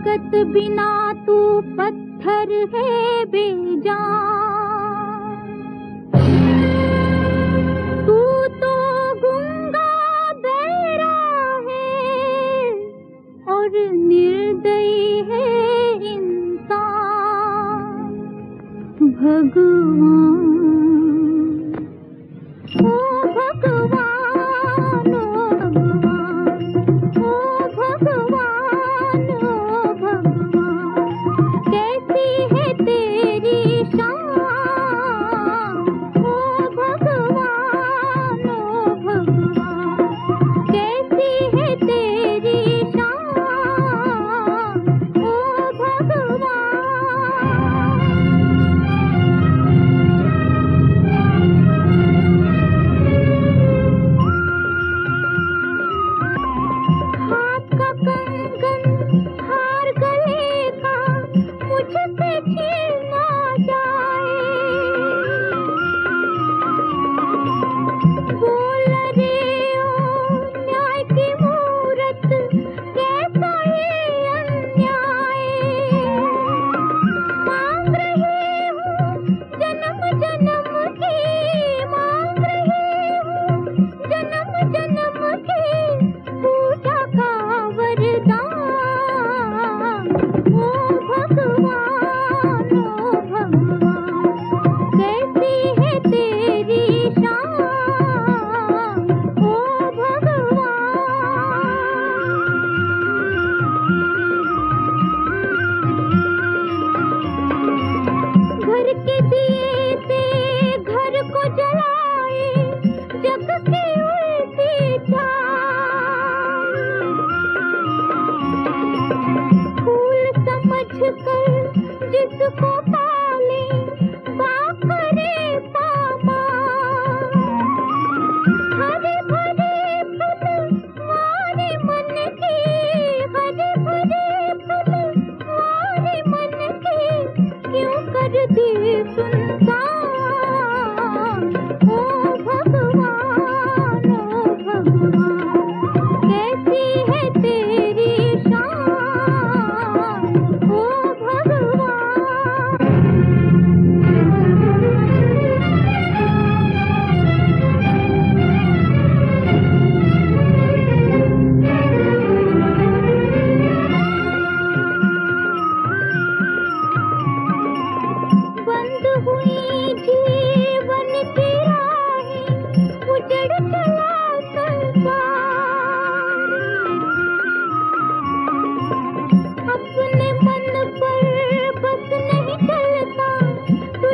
ताकत बिना तू पत्थर है बेजान। तू तो गुंगा बेरा है और निर्दयी है इंसान। भगवान ईश्वर दिए से घर को जलाए जग के उल्टी फूल समझ कर जिसको दी सुनता